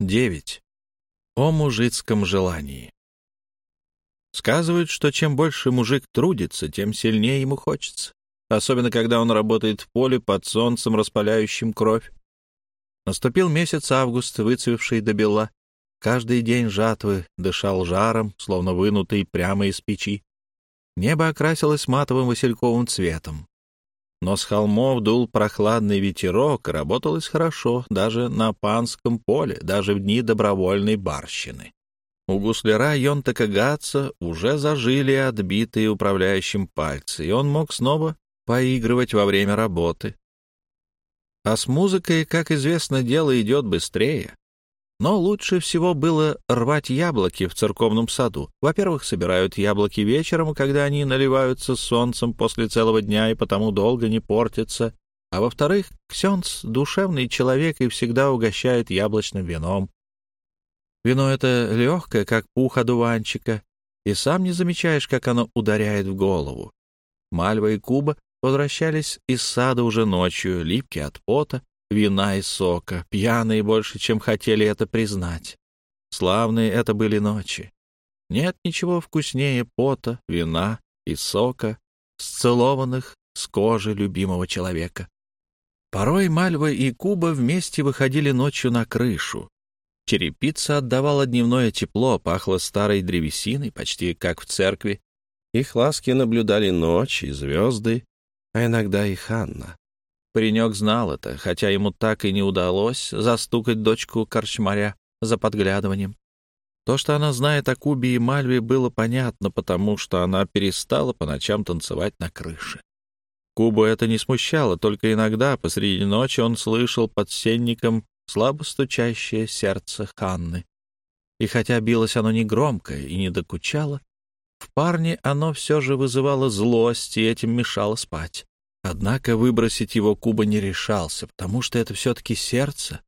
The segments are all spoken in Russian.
9. О мужицком желании. Сказывают, что чем больше мужик трудится, тем сильнее ему хочется, особенно когда он работает в поле под солнцем, распаляющим кровь. Наступил месяц август, выцвевший до бела. Каждый день жатвы дышал жаром, словно вынутый прямо из печи. Небо окрасилось матовым васильковым цветом. Но с холмов дул прохладный ветерок, работалось хорошо, даже на панском поле, даже в дни добровольной барщины. У гусляра Йонтака Гатца уже зажили отбитые управляющим пальцы, и он мог снова поигрывать во время работы. А с музыкой, как известно, дело идет быстрее. Но лучше всего было рвать яблоки в церковном саду. Во-первых, собирают яблоки вечером, когда они наливаются солнцем после целого дня и потому долго не портятся. А во-вторых, Ксенц — душевный человек и всегда угощает яблочным вином. Вино это легкое, как пух одуванчика, и сам не замечаешь, как оно ударяет в голову. Мальва и Куба возвращались из сада уже ночью, липкие от пота, вина и сока, пьяные больше, чем хотели это признать. Славные это были ночи. Нет ничего вкуснее пота, вина и сока, сцелованных с кожи любимого человека. Порой Мальва и Куба вместе выходили ночью на крышу. Черепица отдавала дневное тепло, пахло старой древесиной, почти как в церкви. Их ласки наблюдали ночь и звезды, а иногда и Ханна. Паренек знал это, хотя ему так и не удалось застукать дочку корчмаря за подглядыванием. То, что она знает о Кубе и Мальве, было понятно, потому что она перестала по ночам танцевать на крыше. Кубу это не смущало, только иногда посреди ночи он слышал под сенником слабо стучащее сердце Ханны. И хотя билось оно не громко и не докучало, в парне оно все же вызывало злость и этим мешало спать. Однако выбросить его Куба не решался, потому что это все-таки сердце.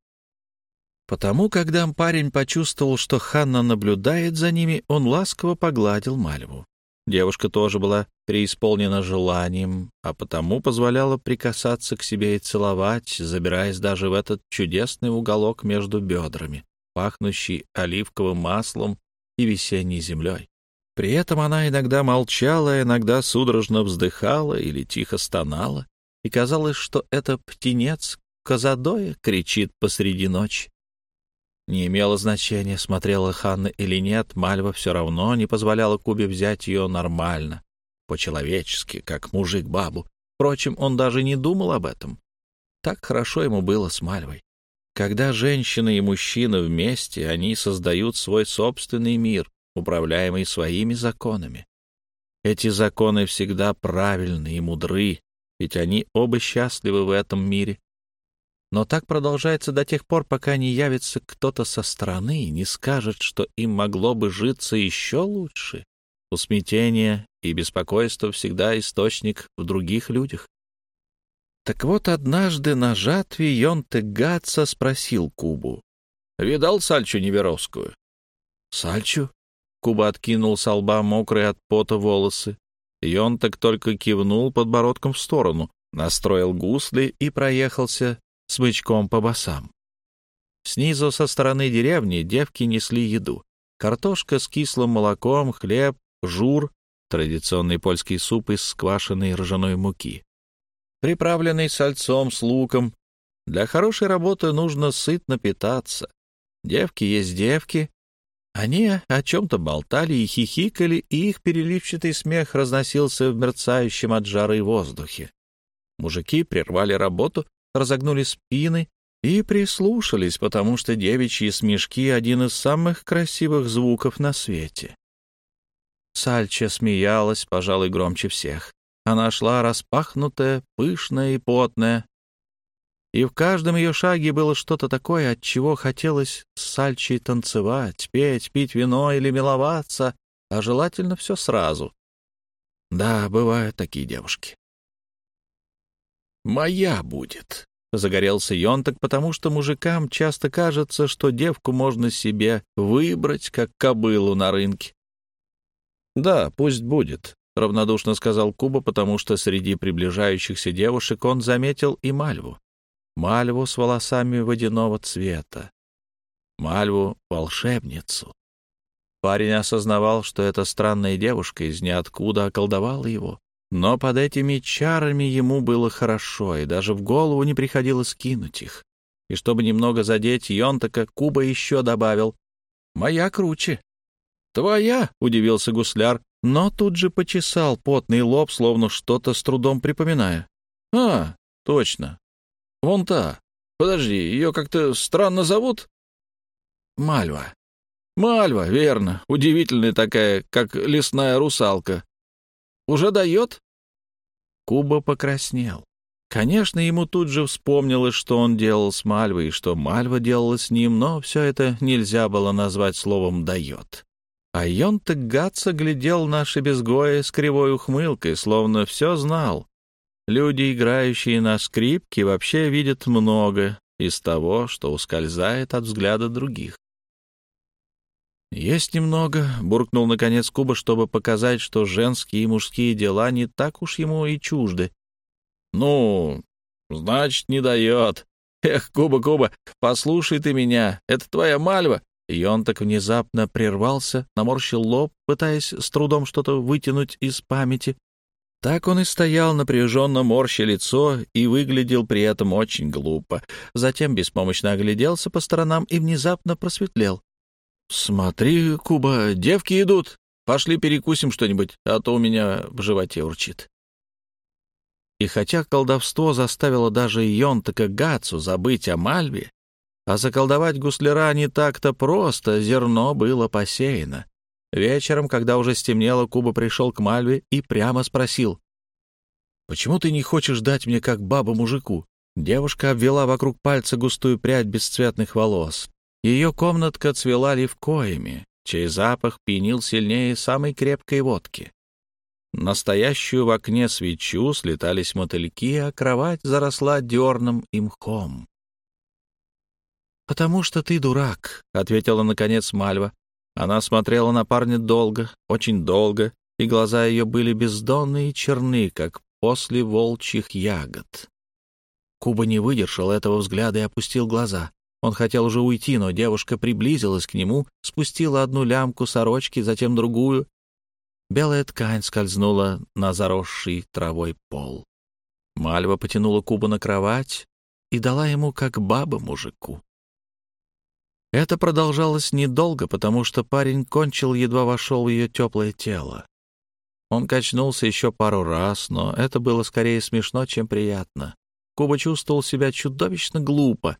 Потому, когда парень почувствовал, что Ханна наблюдает за ними, он ласково погладил Мальву. Девушка тоже была преисполнена желанием, а потому позволяла прикасаться к себе и целовать, забираясь даже в этот чудесный уголок между бедрами, пахнущий оливковым маслом и весенней землей. При этом она иногда молчала, иногда судорожно вздыхала или тихо стонала, и казалось, что это птенец Казадоя кричит посреди ночи. Не имело значения, смотрела Ханна или нет, Мальва все равно не позволяла Кубе взять ее нормально, по-человечески, как мужик бабу. Впрочем, он даже не думал об этом. Так хорошо ему было с Мальвой. Когда женщина и мужчина вместе, они создают свой собственный мир, управляемый своими законами. Эти законы всегда правильны и мудры, ведь они оба счастливы в этом мире. Но так продолжается до тех пор, пока не явится кто-то со стороны и не скажет, что им могло бы житься еще лучше. У и беспокойства всегда источник в других людях. Так вот, однажды на жатве Йонте Гатса спросил Кубу. «Видал Сальчу Неверовскую?» «Сальчу?» Куба откинул с лба мокрые от пота волосы. И он так только кивнул подбородком в сторону, настроил гусли и проехался смычком по босам. Снизу со стороны деревни девки несли еду. Картошка с кислым молоком, хлеб, жур, традиционный польский суп из сквашенной ржаной муки, приправленный сальцом с луком. Для хорошей работы нужно сытно питаться. Девки есть девки, они о чем-то болтали и хихикали, и их переливчатый смех разносился в мерцающем от жары воздухе. Мужики прервали работу, разогнули спины и прислушались, потому что девичьи смешки — один из самых красивых звуков на свете. Сальча смеялась, пожалуй, громче всех. Она шла распахнутая, пышная и потная, и в каждом ее шаге было что-то такое, от чего хотелось с Сальчей танцевать, петь, пить вино или миловаться, а желательно все сразу. Да, бывают такие девушки. «Моя будет», — загорелся Йонтак, потому что мужикам часто кажется, что девку можно себе выбрать, как кобылу на рынке. «Да, пусть будет», — равнодушно сказал Куба, потому что среди приближающихся девушек он заметил и Мальву. Мальву с волосами водяного цвета. Мальву-волшебницу. Парень осознавал, что эта странная девушка из ниоткуда околдовала его. Но под этими чарами ему было хорошо, и даже в голову не приходилось скинуть их. И чтобы немного задеть Йонтака, Куба еще добавил «Моя круче». «Твоя?» — удивился гусляр, но тут же почесал потный лоб, словно что-то с трудом припоминая. «А, точно. Вон та. Подожди, ее как-то странно зовут?» «Мальва». «Мальва, верно. Удивительная такая, как лесная русалка. Уже дает?» Куба покраснел. Конечно, ему тут же вспомнилось, что он делал с Мальвой и что Мальва делала с ним, но все это нельзя было назвать словом «дает». А Йонта Гатса глядел на Шебезгоя с кривой ухмылкой, словно все знал. Люди, играющие на скрипке, вообще видят много из того, что ускользает от взгляда других. «Есть немного», — буркнул наконец Куба, чтобы показать, что женские и мужские дела не так уж ему и чужды. «Ну, значит, не дает. Эх, Куба, Куба, послушай ты меня, это твоя мальва». И он так внезапно прервался, наморщил лоб, пытаясь с трудом что-то вытянуть из памяти. Так он и стоял, напряженно морща лицо, и выглядел при этом очень глупо. Затем беспомощно огляделся по сторонам и внезапно просветлел. «Смотри, Куба, девки идут. Пошли перекусим что-нибудь, а то у меня в животе урчит». И хотя колдовство заставило даже Йонтака Гацу забыть о Мальве, а заколдовать гусляра не так-то просто, зерно было посеяно. Вечером, когда уже стемнело, Куба пришел к Мальве и прямо спросил. «Почему ты не хочешь дать мне как баба мужику?» Девушка обвела вокруг пальца густую прядь бесцветных волос. Ее комнатка цвела левкоями, чей запах пьянил сильнее самой крепкой водки. Настоящую в окне свечу слетались мотыльки, а кровать заросла дерном и мхом. «Потому что ты дурак», — ответила, наконец, Мальва. Она смотрела на парня долго, очень долго, и глаза ее были бездонные и черны, как после волчьих ягод. Куба не выдержал этого взгляда и опустил глаза. Он хотел уже уйти, но девушка приблизилась к нему, спустила одну лямку сорочки, затем другую. Белая ткань скользнула на заросший травой пол. Мальва потянула Куба на кровать и дала ему как баба мужику. Это продолжалось недолго, потому что парень кончил, едва вошел в ее теплое тело. Он качнулся еще пару раз, но это было скорее смешно, чем приятно. Куба чувствовал себя чудовищно глупо,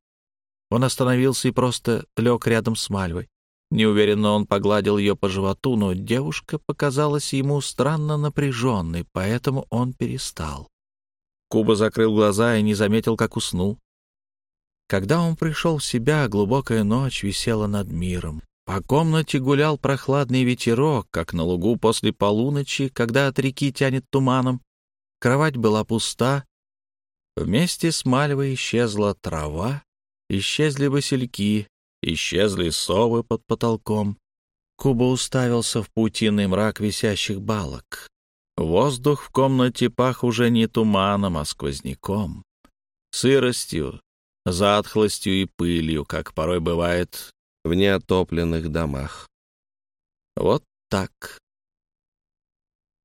он остановился и просто лег рядом с Мальвой. Неуверенно он погладил ее по животу, но девушка показалась ему странно напряженной, поэтому он перестал. Куба закрыл глаза и не заметил, как уснул. Когда он пришел в себя, глубокая ночь висела над миром. По комнате гулял прохладный ветерок, как на лугу после полуночи, когда от реки тянет туманом. Кровать была пуста. Вместе с Мальвой исчезла трава, Исчезли васильки, исчезли совы под потолком. Куба уставился в паутинный мрак висящих балок. Воздух в комнате пах уже не туманом, а сквозняком, сыростью, затхлостью и пылью, как порой бывает в неотопленных домах. Вот так.